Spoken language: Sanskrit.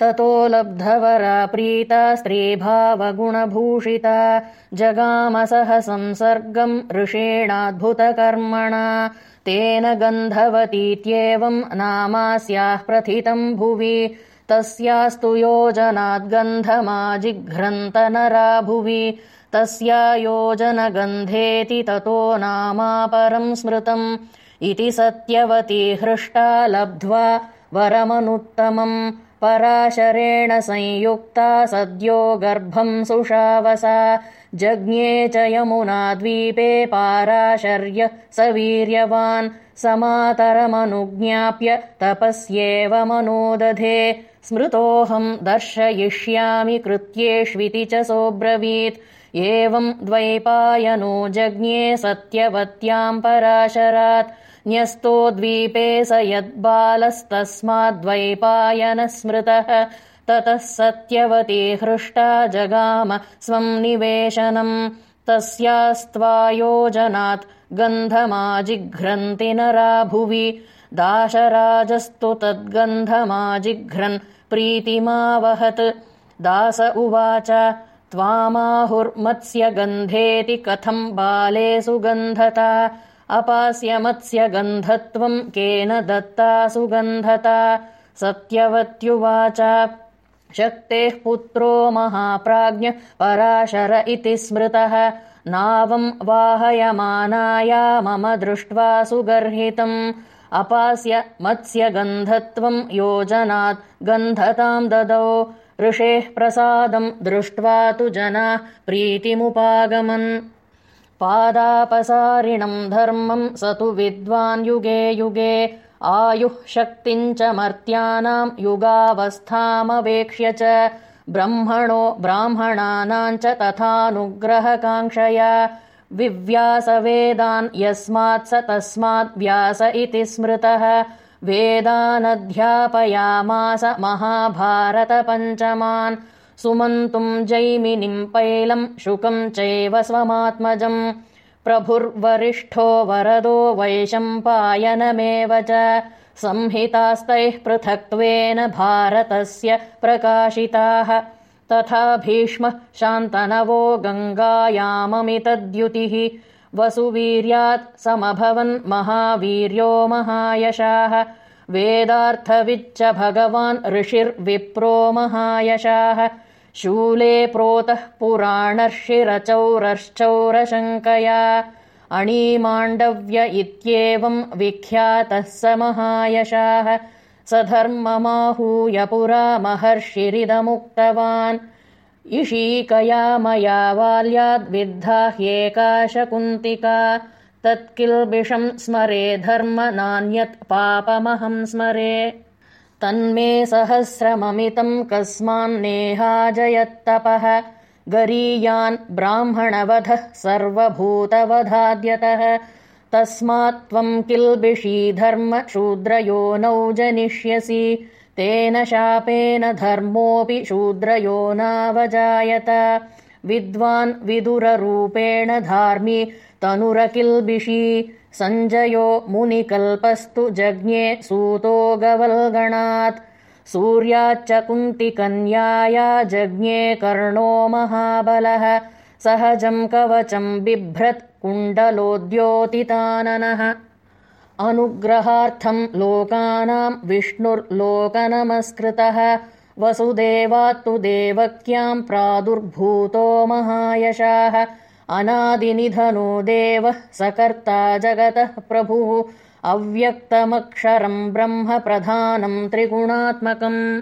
ततो लब्धवरा प्रीता स्त्रीभावगुणभूषिता जगामसह संसर्गम् ऋषेणाद्भुतकर्मणा तेन गन्धवतीत्येवम् नामास्याः प्रथितम् भुवि तस्यास्तु योजनाद्गन्धमाजिघ्रन्तनरा भुवि तस्या योजनगन्धेति ततो नामापरम् स्मृतम् इति सत्यवती हृष्टा लब्ध्वा वरमनुत्तमम् पराशरेण संयुक्ता सद्यो गर्भम् सुषावसा। जज्ञे च यमुनाद्वीपे पाराशर्य स वीर्यवान् समातरमनुज्ञाप्य तपस्येव मनोदधे स्मृतोऽहम् दर्शयिष्यामि कृत्येष्विति च सोऽब्रवीत्। एवम् द्वैपायनो जज्ञे सत्यवत्याम् पराशरात्। न्यस्तो द्वीपे स यद्बालस्तस्माद्वैपायनः स्मृतः ततः सत्यवती हृष्टा जगाम स्वम् निवेशनम्। तस्यास्त्वायोजनात् गन्धमाजिघ्रन्ति नरा भुवि दाशराजस्तु तद्गन्धमाजिघ्रन् प्रीतिमावहत्। दास उवाच त्वामाहुर्मत्स्यगन्धेति कथम् बाले सुगन्धता? अपास्यमत्स्यगन्धत्वम् केन दत्ता सुगन्धता? सत्यवत्युवाच शक्तेः पुत्रो महाप्राज्ञ पराशर इति स्मृतः। नावम् वाहयमानाया मम दृष्ट्वा सुगर्हितम् अपास्य मत्स्यगन्धत्वम् योजनात् गन्धताम् ददौ। ऋषेः प्रसादम् दृष्ट्वा तु जनाः प्रीतिमुपागमन्। पादापसारिणम् धर्मम् स तु विद्वान् युगे युगे। आयुः शक्तिम् च मर्त्यानाम् युगावस्थामवेक्ष्य च। ब्रह्मणो ब्राह्मणानाम् च तथानुग्रहकाङ्क्षया विव्यासवेदान् यस्मात् स तस्मात् व्यास इति स्मृतः। वेदानध्यापयामास महाभारतपञ्चमान्। सुमन्तुम् जैमिनिम् पैलम् शुकम् चैव स्वमात्मजम् प्रभुर्वरिष्ठो वरदो वैशम्पायनमेव च। संहितास्तैः पृथक्त्वेन भारतस्य प्रकाशिताः तथा भीष्मः शान्तनवो गङ्गायाममितद्युतिः। वसुवीर्यात् समभवन् महावीर्यो महायशाः। वेदार्थविच्च भगवान् ऋषिर्विप्रो महायशाः। शूले प्रोतः पुराणर्षिरचौरश्चौरशङ्कया। अणीमाण्डव्य इत्येवम् विख्यातः स महायशाः स धर्ममाहूय पुरा महर्षिरिदमुक्तवान् इषीकया मया बाल्याद्विद्धा ह्येकाशकुन्तिका। तत्किल्बिषम् स्मरे धर्म नान्यत् पापमहम् स्मरे। तन्मे सहस्रममितम् कस्मान्नेहाजयत्तपः गरीयान् ब्राह्मणवधः सर्वभूतवधाद्यतः तस्मात् त्वम् किल्बिषीधर्म शूद्रयोनौ जनिष्यसि तेन शापेन धर्मोऽपि शूद्रयोनावजायत विद्वान् विदुररूपेण धार्मी तनुरकिल्बिषी सञ्जयो मुनिकल्पस्तु जज्ञे सूतो गवल्गणात्। सूर्याच्च कुन्तिकन्याया जज्ञे कर्णो महाबलः सहजम् कवचम् बिभ्रत् कुण्डलोद्योतिताननः। अनुग्रहार्थम् लोकानाम् विष्णुर्लोकनमस्कृतः। वसुदेवात्तु देवक्याम् प्रादुर्भूतो महायशाः। अनादिनिधनो देवः सकर्ता जगतः प्रभुः। अव्यक्तमक्षरम् ब्रह्म प्रधानम् त्रिगुणात्मकम्